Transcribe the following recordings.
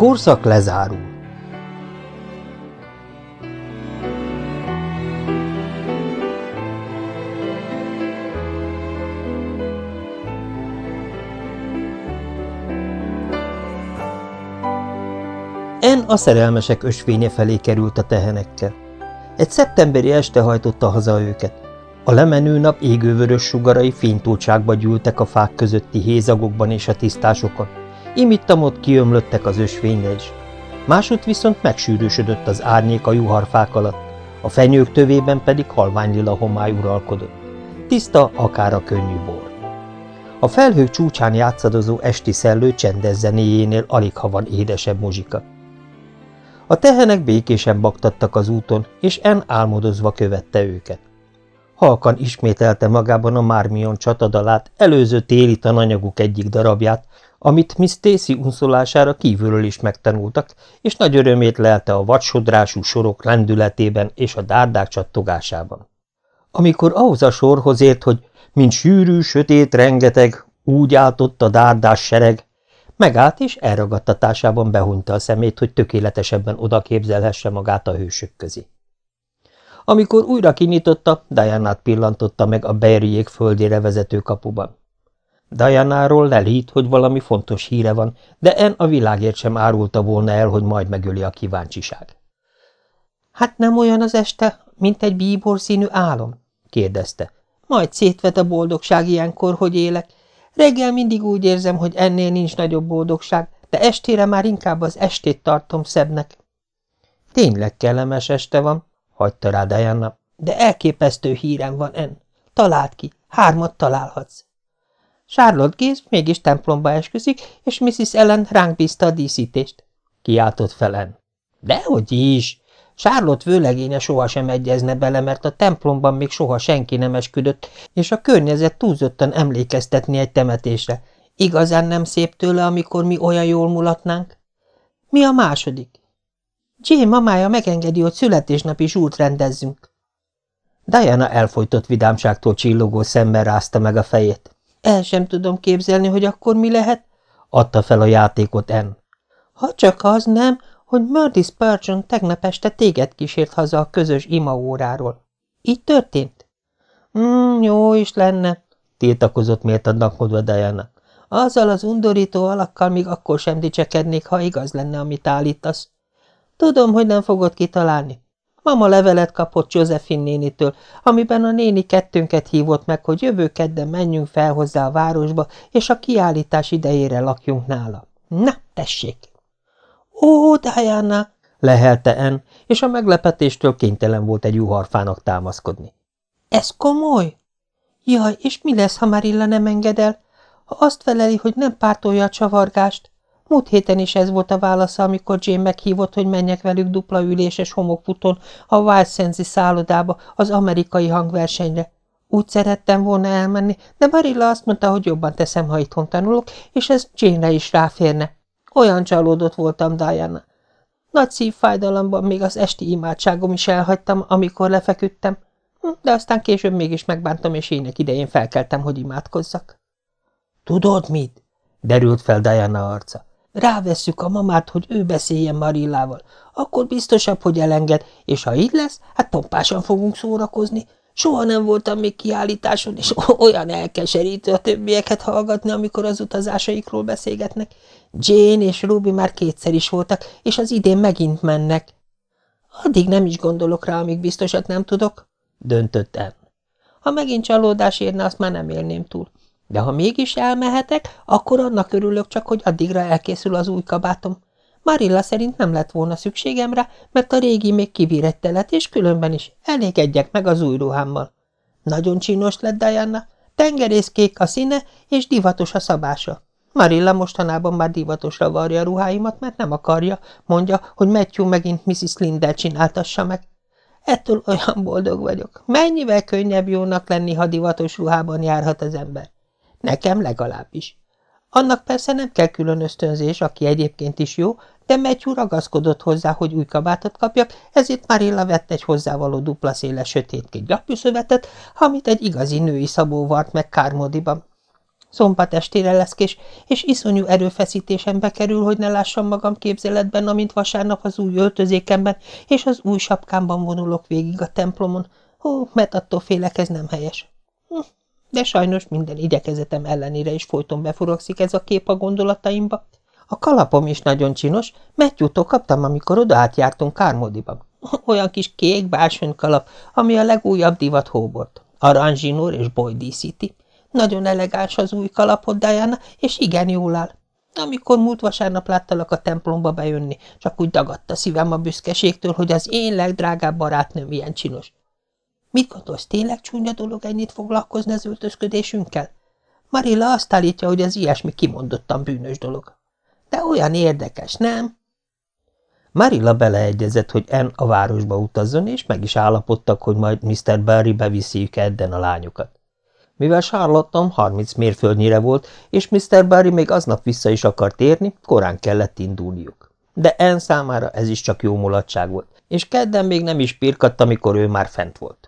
Korszak lezárul. En a szerelmesek ösvénye felé került a tehenekkel. Egy szeptemberi este hajtotta haza őket. A lemenő nap égővörös sugarai fénytultságba gyűltek a fák közötti hézagokban és a tisztásokon. Imittamot kiömlöttek az ösvényre is. Másút viszont megsűrűsödött az árnyék a juharfák alatt, a fenyők tövében pedig halványlila homály uralkodott. Tiszta, akár a könnyű bor. A felhők csúcsán játszadozó esti szellő csendes zenéjénél alig ha van édesebb muzsika. A tehenek békésen baktattak az úton, és En álmodozva követte őket. Halkan ismételte magában a Mármion csatadalát, előző téli tananyaguk egyik darabját, amit Miss Stacy unszolására kívülről is megtanultak, és nagy örömét lelte a vadsodrású sorok lendületében és a dárdák csattogásában. Amikor ahhoz a sorhoz ért, hogy mint sűrű, sötét, rengeteg, úgy áltott a dárdás sereg, megállt és elragadtatásában behunyta a szemét, hogy tökéletesebben oda képzelhesse magát a hősök közé. Amikor újra kinyitotta, Diana-t pillantotta meg a Berriék földére vezető kapuban. Diana-ról lelít, hogy valami fontos híre van, de En a világért sem árulta volna el, hogy majd megöli a kíváncsiság. – Hát nem olyan az este, mint egy bíbor színű álom? – kérdezte. – Majd szétvet a boldogság ilyenkor, hogy élek. Reggel mindig úgy érzem, hogy ennél nincs nagyobb boldogság, de estére már inkább az estét tartom szebbnek. – Tényleg kellemes este van – hagyta rá Diana. – De elképesztő hírem van, En. Találd ki, hármat találhatsz. Charlotte Géz mégis templomba esküszik, és Mrs. Ellen ránk bízta a díszítést. Kiáltott felen. Dehogy is! Charlotte vőlegénye sohasem egyezne bele, mert a templomban még soha senki nem esküdött, és a környezet túlzottan emlékeztetni egy temetésre. Igazán nem szép tőle, amikor mi olyan jól mulatnánk? Mi a második? Jane mamája megengedi, hogy születésnapi zsúrt rendezzünk. Diana elfolytott vidámságtól csillogó szemmel rázta meg a fejét. El sem tudom képzelni, hogy akkor mi lehet, adta fel a játékot En. Ha csak az nem, hogy Murdy Spurgeon tegnap este téged kísért haza a közös imaóráról. Így történt? Mm, jó is lenne, tiltakozott méltadnakodva Diana. Azzal az undorító alakkal még akkor sem dicsekednék, ha igaz lenne, amit állítasz. Tudom, hogy nem fogod kitalálni. Mama levelet kapott Josephine nénitől, amiben a néni kettőnket hívott meg, hogy jövő kedden menjünk fel hozzá a városba, és a kiállítás idejére lakjunk nála. Na, tessék! Ó, Diana! lehelte En, és a meglepetéstől kénytelen volt egy juharfának támaszkodni. Ez komoly? Jaj, és mi lesz, ha Marilla nem enged el? Ha azt feleli, hogy nem pártolja a csavargást, Múlt héten is ez volt a válasza, amikor Jane meghívott, hogy menjek velük dupla üléses homokfuton a Wild Sensi szállodába, az amerikai hangversenyre. Úgy szerettem volna elmenni, de Marilla azt mondta, hogy jobban teszem, ha itthon tanulok, és ez Jane-re is ráférne. Olyan csalódott voltam, Diana. Nagy szívfájdalomban még az esti imádságom is elhagytam, amikor lefeküdtem, de aztán később mégis megbántam, és ének idején felkeltem, hogy imádkozzak. Tudod mit? derült fel Diana arca. Rávesszük a mamát, hogy ő beszéljen Marillával. Akkor biztosabb, hogy elenged, és ha így lesz, hát pompásan fogunk szórakozni. Soha nem voltam még kiállításon, és olyan elkeserítő a többieket hallgatni, amikor az utazásaikról beszélgetnek. Jane és Ruby már kétszer is voltak, és az idén megint mennek. Addig nem is gondolok rá, amíg biztosat nem tudok, döntött el. Ha megint csalódás érne, azt már nem élném túl. De ha mégis elmehetek, akkor annak örülök csak, hogy addigra elkészül az új kabátom. Marilla szerint nem lett volna szükségem rá, mert a régi még kivír egy telet, és különben is elégedjek meg az új ruhámmal. Nagyon csinos lett Diana, tengerészkék a színe, és divatos a szabása. Marilla mostanában már divatosra varja a ruháimat, mert nem akarja, mondja, hogy Matthew megint Mrs. Lindel csináltassa meg. Ettől olyan boldog vagyok. Mennyivel könnyebb jónak lenni, ha divatos ruhában járhat az ember. Nekem legalábbis. Annak persze nem kell külön ösztönzés, aki egyébként is jó, de Matthew ragaszkodott hozzá, hogy új kabátot kapjak, ezért Marilla vett egy hozzávaló dupla széles sötétkék gyapjúszövetet, amit egy igazi női szabó vart meg Kármódiban. Szombat estére lesz kés, és iszonyú erőfeszítésen bekerül, hogy ne lássam magam képzeletben, amint vasárnap az új öltözékemben és az új sapkámban vonulok végig a templomon. Hú, mert attól félek, ez nem helyes. De sajnos minden igyekezetem ellenére is folyton befurakszik ez a kép a gondolataimba. A kalapom is nagyon csinos, Matthew-tól kaptam, amikor oda átjártunk Kármodiban. Olyan kis kék kalap, ami a legújabb divat hóbort. Aranzsinór és boly díszíti. Nagyon elegáns az új kalapod, Diana, és igen jól áll. Amikor múlt vasárnap láttalak a templomba bejönni, csak úgy dagadt a szívem a büszkeségtől, hogy az én legdrágább barátnőm ilyen csinos. Gondolsz, tényleg csúnya dolog ennyit foglalkozni az öltözködésünkkel? Marilla azt állítja, hogy az ilyesmi kimondottan bűnös dolog. De olyan érdekes, nem? Marilla beleegyezett, hogy En a városba utazzon, és meg is állapodtak, hogy majd Mr. Barry beviszi Edden a lányokat. Mivel Charlottom 30 mérföldnyire volt, és Mr. Barry még aznap vissza is akart érni, korán kellett indulniuk. De En számára ez is csak jó mulatság volt, és kedden még nem is pirkadt, amikor ő már fent volt.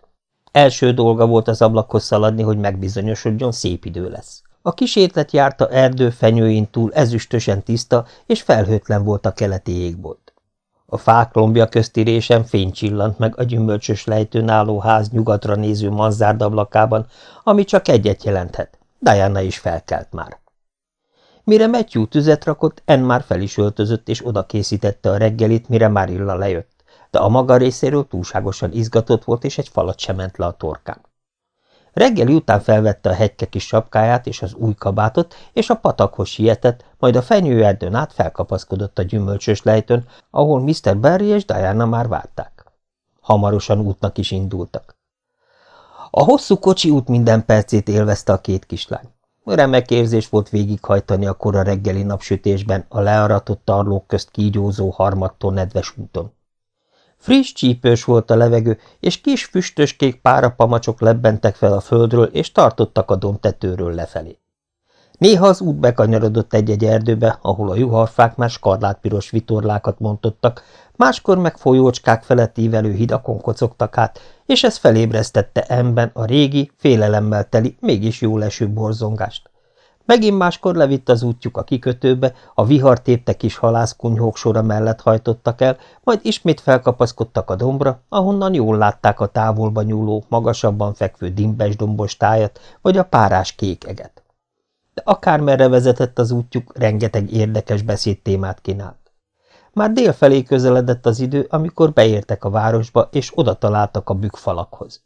Első dolga volt az ablakhoz szaladni, hogy megbizonyosodjon, szép idő lesz. A kísérlet járta erdő fenyőin túl ezüstösen tiszta, és felhőtlen volt a keleti égbolt. A fák lombja közti résen fény csillant meg a gyümölcsös lejtőn álló ház nyugatra néző mazzárdablakában, ami csak egyet jelenthet. Diana is felkelt már. Mire Matthew tüzet rakott, En már fel is öltözött, és oda készítette a reggelit, mire Marilla lejött de a maga részéről túlságosan izgatott volt, és egy falat sem ment le a torkán. Reggeli után felvette a hegyke kis sapkáját és az új kabátot, és a patakhoz sietett, majd a fenyőerdőn át felkapaszkodott a gyümölcsös lejtőn, ahol Mr. Barry és Diana már várták. Hamarosan útnak is indultak. A hosszú kocsi út minden percét élvezte a két kislány. Remek érzés volt végighajtani a kora reggeli napsütésben a learatott tarlók közt kígyózó harmattól nedves úton. Friss csípős volt a levegő, és kis füstös kék párapamacsok lebbentek fel a földről, és tartottak a domtetőről lefelé. Néha az út bekanyarodott egy-egy erdőbe, ahol a juharfák már skarlátpiros vitorlákat montottak, máskor meg folyócskák felett ívelő hidakon kocogtak át, és ez felébresztette emben a régi, félelemmel teli, mégis jól eső borzongást. Megint máskor levitt az útjuk a kikötőbe, a vihar tépte kis halászkunyhók sora mellett hajtottak el, majd ismét felkapaszkodtak a dombra, ahonnan jól látták a távolba nyúló, magasabban fekvő dimbes dombos tájat, vagy a párás kék eget. De akármerre vezetett az útjuk, rengeteg érdekes beszédtémát kínált. Már délfelé közeledett az idő, amikor beértek a városba, és oda találtak a bükfalakhoz.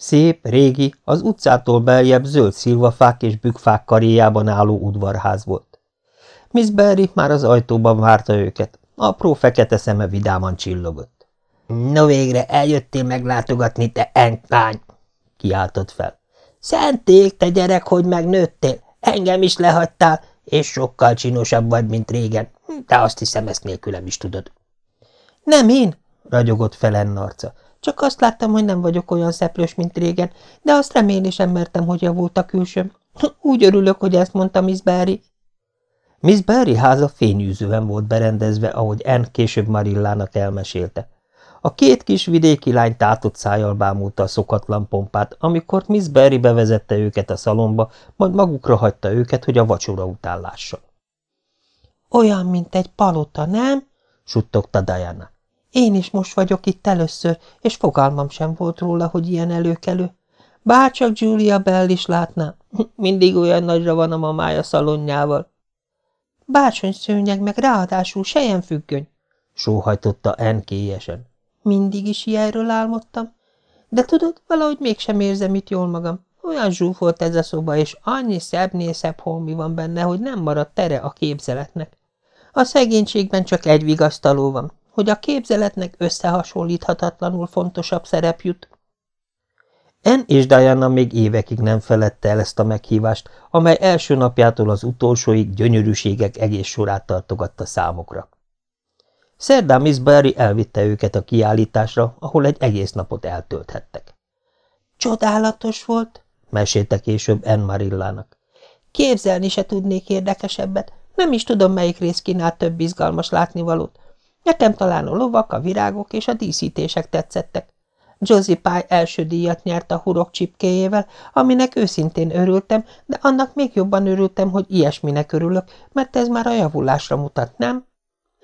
Szép, régi, az utcától beljebb zöld szilvafák és bükfák karéjában álló udvarház volt. Miss Berry már az ajtóban várta őket, apró fekete szeme vidáman csillogott. – No végre eljöttél meglátogatni, te enklány! – kiáltott fel. – Szenték, te gyerek, hogy megnőttél! Engem is lehagytál, és sokkal csinosabb vagy, mint régen. Te azt hiszem, ezt nélkülem is tudod. – Nem én! – ragyogott fel arca. Csak azt láttam, hogy nem vagyok olyan szeplős, mint régen, de azt remélni sem mertem, hogy javult a külsőm. Úgy örülök, hogy ezt mondta Miss Barry. Miss Barry háza fényűzően volt berendezve, ahogy Ann később Marillának elmesélte. A két kis vidéki lány tátott szájjal bámulta a szokatlan pompát, amikor Miss Barry bevezette őket a szalomba, majd magukra hagyta őket, hogy a vacsora után lásson. – Olyan, mint egy palota, nem? – suttogta Diana. Én is most vagyok itt először, és fogalmam sem volt róla, hogy ilyen előkelő. Bárcsak Julia Bell is látná. Mindig olyan nagyra van a mamája szalonjával. Bársony szőnyeg, meg ráadásul sejen függöny, sóhajtotta Ann kélyesen. Mindig is ilyenről álmodtam. De tudod, valahogy mégsem érzem itt jól magam. Olyan zsúfolt ez a szoba, és annyi szebbnél szebb holmi van benne, hogy nem maradt tere a képzeletnek. A szegénységben csak egy vigasztaló van, hogy a képzeletnek összehasonlíthatatlanul fontosabb szerep jut. En és Diana még évekig nem felette el ezt a meghívást, amely első napjától az utolsóig gyönyörűségek egész sorát tartogatta számukra. Szerdán Miss Barry elvitte őket a kiállításra, ahol egy egész napot eltölthettek. Csodálatos volt, mesélte később En Marillának. Képzelni se tudnék érdekesebbet, nem is tudom, melyik rész kínált több izgalmas látnivalót. Nekem talán a lovak, a virágok és a díszítések tetszettek. Josie Pye első díjat nyert a hurok csipkéjével, aminek őszintén örültem, de annak még jobban örültem, hogy ilyesminek örülök, mert ez már a javulásra mutat, nem?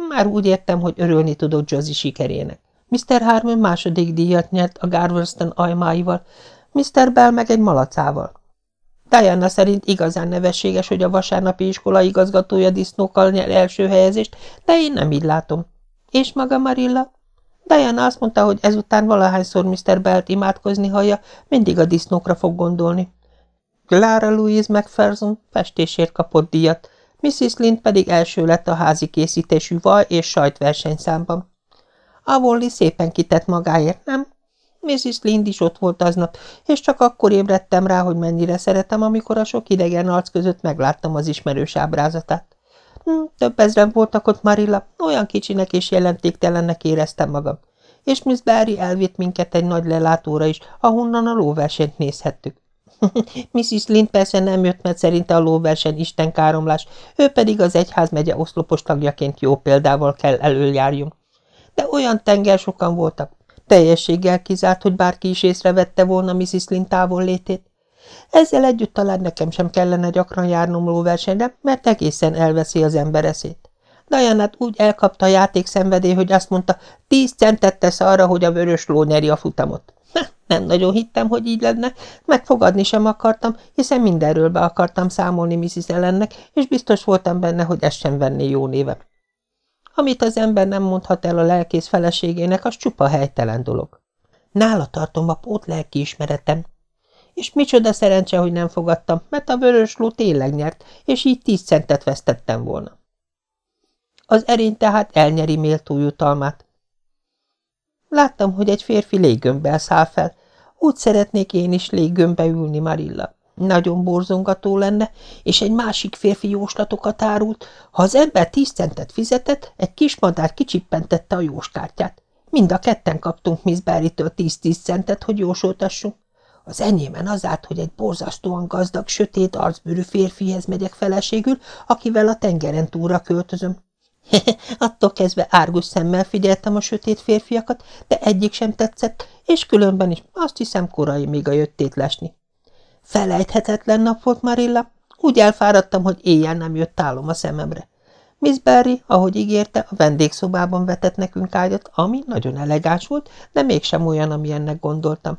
Már úgy értem, hogy örülni tudok Josie sikerének. Mr. Harmon második díjat nyert a Garverston ajmáival, Mr. Bell meg egy malacával. Diana szerint igazán nevességes, hogy a vasárnapi iskola igazgatója disznókkal nyer első helyezést, de én nem így látom. És maga Marilla? Diana azt mondta, hogy ezután valahányszor Mr. Belt imádkozni hallja, mindig a disznókra fog gondolni. Clara Louise McPherson festésért kapott díjat, Mrs. Lind pedig első lett a házi készítésű vaj és sajtversenyszámban. Avonli szépen kitett magáért, nem? Mrs. Lind is ott volt aznap, és csak akkor ébredtem rá, hogy mennyire szeretem, amikor a sok idegen arc között megláttam az ismerős ábrázatát. Hm, több ezren voltak ott, Marilla, olyan kicsinek és jelentéktelennek éreztem magam. És Miss Barry elvitt minket egy nagy lelátóra is, ahonnan a lóversenyt nézhettük. Mrs. Lind persze nem jött, mert szerinte a lóverseny istenkáromlás, ő pedig az egyházmegye oszlopos tagjaként jó példával kell előjárjunk. De olyan tenger sokan voltak, teljességgel kizárt, hogy bárki is észrevette volna Mrs. Lind távollétét. Ezzel együtt talán nekem sem kellene gyakran járnom lóversenyre, mert egészen elveszi az ember eszét. Dajanát úgy elkapta a játék szenvedély, hogy azt mondta, tíz centet tesz arra, hogy a vörös ló nyeri a futamot. Nem nagyon hittem, hogy így lenne, megfogadni sem akartam, hiszen mindenről be akartam számolni Mrs. Ellennek, és biztos voltam benne, hogy ezt sem venné jó néve. Amit az ember nem mondhat el a lelkész feleségének, az csupa helytelen dolog. Nála tartom a pót lelki ismeretem. És micsoda szerencse, hogy nem fogadtam, mert a vörös ló tényleg nyert, és így tíz centet vesztettem volna. Az erény tehát elnyeri méltó jutalmát. Láttam, hogy egy férfi léggömbbel száll fel. Úgy szeretnék én is léggömbbe ülni, Marilla. Nagyon borzongató lenne, és egy másik férfi jóslatokat árult. Ha az ember tíz centet fizetett, egy kis madár kicsippentette a jóskártyát. Mind a ketten kaptunk Miss Barry-től tíz-tíz centet, hogy jósoltassunk. Az enyémen az árt, hogy egy borzasztóan gazdag, sötét arcbőrű férfihez megyek feleségül, akivel a tengeren túlra költözöm. Attól kezdve árgus szemmel figyeltem a sötét férfiakat, de egyik sem tetszett, és különben is azt hiszem korai még a jöttét lesni. Felejthetetlen nap volt, Marilla. Úgy elfáradtam, hogy éjjel nem jött álom a szememre. Miss Barry, ahogy ígérte, a vendégszobában vetett nekünk ágyat, ami nagyon elegáns volt, de mégsem olyan, amilyennek gondoltam.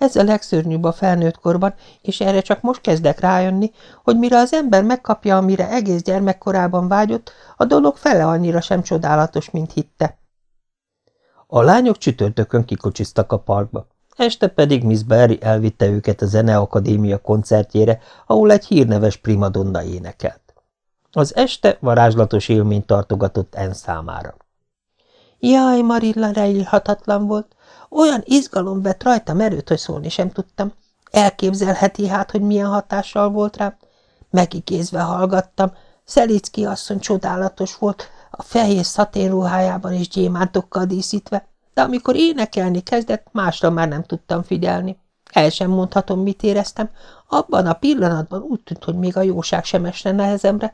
Ez a legszörnyűbb a felnőtt korban, és erre csak most kezdek rájönni, hogy mire az ember megkapja, amire egész gyermekkorában vágyott, a dolog fele annyira sem csodálatos, mint hitte. A lányok csütörtökön kikocsiztak a parkba. Este pedig Miss Barry elvitte őket a Zeneakadémia koncertjére, ahol egy hírneves primadonna énekelt. Az este varázslatos élményt tartogatott En számára. Jaj, Marilla reilhatatlan volt. Olyan izgalom vett rajtam erőt, hogy szólni sem tudtam. Elképzelheti hát, hogy milyen hatással volt rám. Megigézve hallgattam. Szelicki asszony csodálatos volt, a fehér szaténruhájában és gyémántokkal díszítve de amikor énekelni kezdett, másra már nem tudtam figyelni. El sem mondhatom, mit éreztem. Abban a pillanatban úgy tűnt, hogy még a jóság sem esne nehezemre.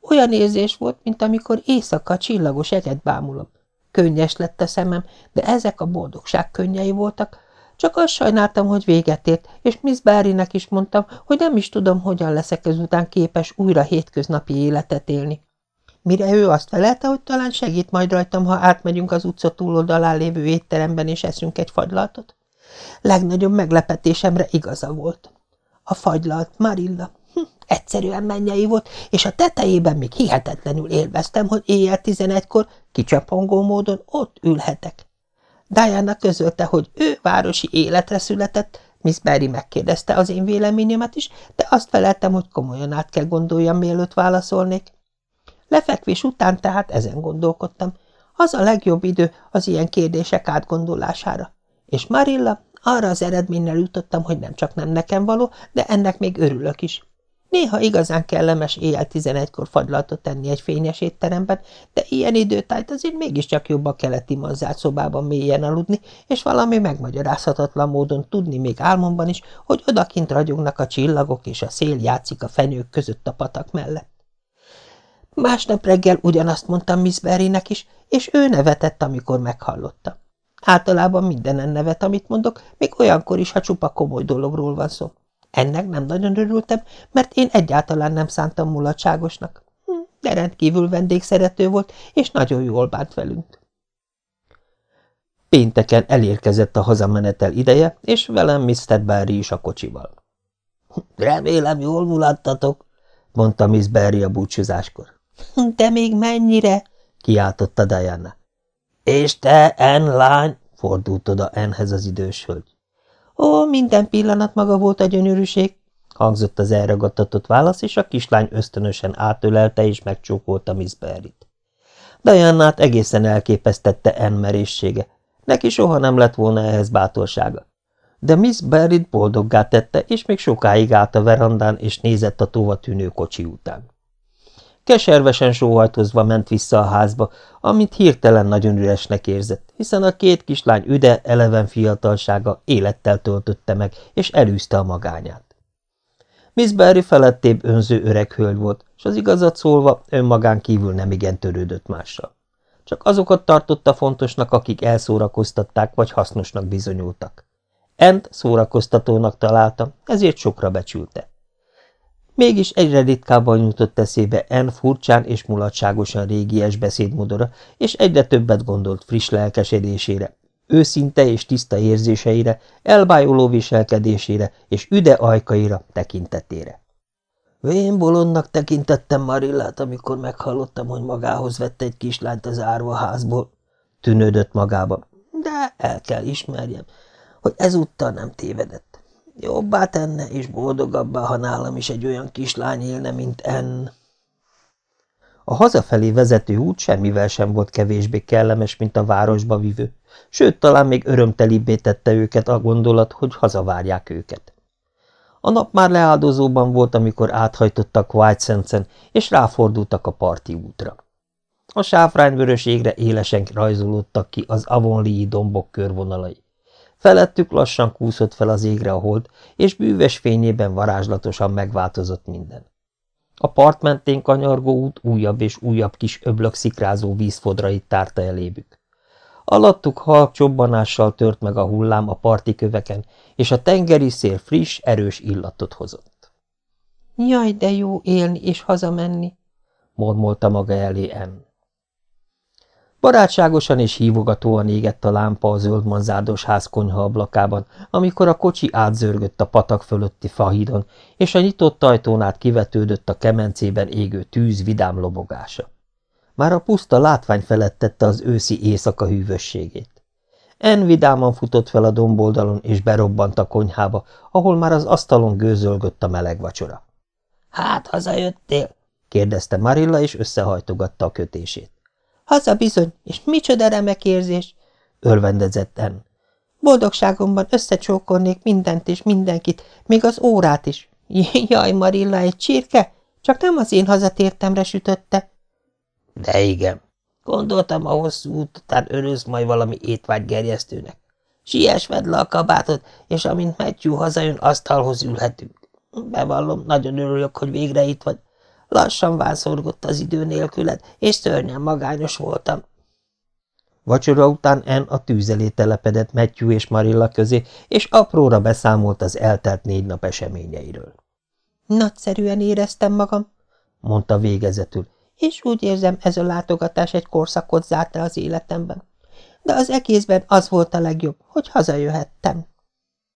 Olyan érzés volt, mint amikor éjszaka csillagos eget bámulom. Könnyes lett a szemem, de ezek a boldogság könnyei voltak. Csak azt sajnáltam, hogy véget ért, és Miss Barrynek is mondtam, hogy nem is tudom, hogyan leszek ezután képes újra hétköznapi életet élni mire ő azt felelte, hogy talán segít majd rajtam, ha átmegyünk az utca túloldalán lévő étteremben, és eszünk egy fagylaltot. Legnagyobb meglepetésemre igaza volt. A fagylalt, Marilla, egyszerűen mennyei volt, és a tetejében még hihetetlenül élveztem, hogy éjjel tizenegykor kicsapongó módon ott ülhetek. Diana közölte, hogy ő városi életre született, Miss Barry megkérdezte az én véleményemet is, de azt feleltem, hogy komolyan át kell gondoljam, mielőtt válaszolnék. Lefekvés után tehát ezen gondolkodtam. Az a legjobb idő az ilyen kérdések átgondolására. És Marilla, arra az eredménnyel jutottam, hogy nem csak nem nekem való, de ennek még örülök is. Néha igazán kellemes éjjel tizenegykor fagylaltot tenni egy fényes étteremben, de ilyen időtájt azért mégiscsak jobb a keleti manzárt szobában mélyen aludni, és valami megmagyarázhatatlan módon tudni még álmomban is, hogy odakint ragyognak a csillagok, és a szél játszik a fenyők között a patak mellett. Másnap reggel ugyanazt mondtam Miss Berrynek is, és ő nevetett, amikor meghallotta. Általában mindenen nevet, amit mondok, még olyankor is, ha csupa komoly dologról van szó. Ennek nem nagyon örültem, mert én egyáltalán nem szántam mulatságosnak. Hm, de rendkívül vendégszerető volt, és nagyon jól bánt velünk. Pénteken elérkezett a hazamenetel ideje, és velem Mr. Barry is a kocsival. – Remélem, jól mulattatok, mondta Miss Barry a búcsúzáskor. – De még mennyire? – kiáltotta Diana. – És te, En lány? – fordult oda Enhez az idős hölgy. – Ó, minden pillanat maga volt a gyönyörűség – hangzott az elragadtatott válasz, és a kislány ösztönösen átölelte és megcsókolta Miss Barry-t. Diannát egészen elképesztette En merészsége, Neki soha nem lett volna ehhez bátorsága. De Miss Barrett boldoggá tette, és még sokáig állt a verandán, és nézett a tova tűnő kocsi után. Keservesen sóhajtozva ment vissza a házba, amit hirtelen nagyon üresnek érzett, hiszen a két kislány üde, eleven fiatalsága élettel töltötte meg, és elűzte a magányát. Miss Barry felettébb önző öreg hölgy volt, és az igazat szólva önmagán kívül nem igen törődött mással. Csak azokat tartotta fontosnak, akik elszórakoztatták vagy hasznosnak bizonyultak. Ent szórakoztatónak találta, ezért sokra becsülte. Mégis egyre ritkábban jutott eszébe En furcsán és mulatságosan régies beszédmodora, és egyre többet gondolt friss lelkesedésére, őszinte és tiszta érzéseire, elbájoló viselkedésére és üde ajkaira, tekintetére. Vén bolondnak tekintettem Marillát, amikor meghallottam, hogy magához vette egy kislányt az árvaházból, tűnődött magába, de el kell ismerjem, hogy ezúttal nem tévedett. Jobbá tenne és boldogabbá, ha nálam is egy olyan kislány élne, mint En. A hazafelé vezető út semmivel sem volt kevésbé kellemes, mint a városba vívő, sőt, talán még örömtelibbé tette őket a gondolat, hogy hazavárják őket. A nap már leáldozóban volt, amikor áthajtottak White és ráfordultak a parti útra. A sáfrányvörös égre élesen rajzolódtak ki az avonlii dombok körvonalai. Felettük lassan kúszott fel az égre a hold, és bűves fényében varázslatosan megváltozott minden. A part mentén kanyargó út újabb és újabb kis öblök szikrázó vízfodrait tárta elébük. Alattuk halk csobbanással tört meg a hullám a parti köveken, és a tengeri szél friss, erős illatot hozott. – Jaj, de jó élni és hazamenni! – mormolta maga elé En. Barátságosan és hívogatóan égett a lámpa a zöld manzárdos ház konyha ablakában, amikor a kocsi átzörgött a patak fölötti fahídon, és a nyitott ajtón át kivetődött a kemencében égő tűz vidám lobogása. Már a puszta látvány felettette az őszi éjszaka hűvösségét. En vidáman futott fel a domboldalon, és berobbant a konyhába, ahol már az asztalon gőzölgött a meleg vacsora. – Hát, hazajöttél? – kérdezte Marilla, és összehajtogatta a kötését. – Haza bizony, és micsoda remek érzés! – örvendezett En. – Boldogságomban összecsókolnék mindent és mindenkit, még az órát is. Jaj, Marilla, egy csirke? Csak nem az én hazatértemre sütötte. – De igen, Gondoltam, a hosszú út után örülsz majd valami étvágygerjesztőnek. Siess, vedd le a kabátot, és amint Matthew hazajön, asztalhoz ülhetünk. Bevallom, nagyon örülök, hogy végre itt vagy. Lassan vászorgott az idő nélküled, és szörnyen magányos voltam. Vacsora után En a tűz elé telepedett Matthew és Marilla közé, és apróra beszámolt az eltelt négy nap eseményeiről. Nagyszerűen éreztem magam, mondta végezetül, és úgy érzem, ez a látogatás egy korszakot zárt az életemben. De az egészben az volt a legjobb, hogy hazajöhettem.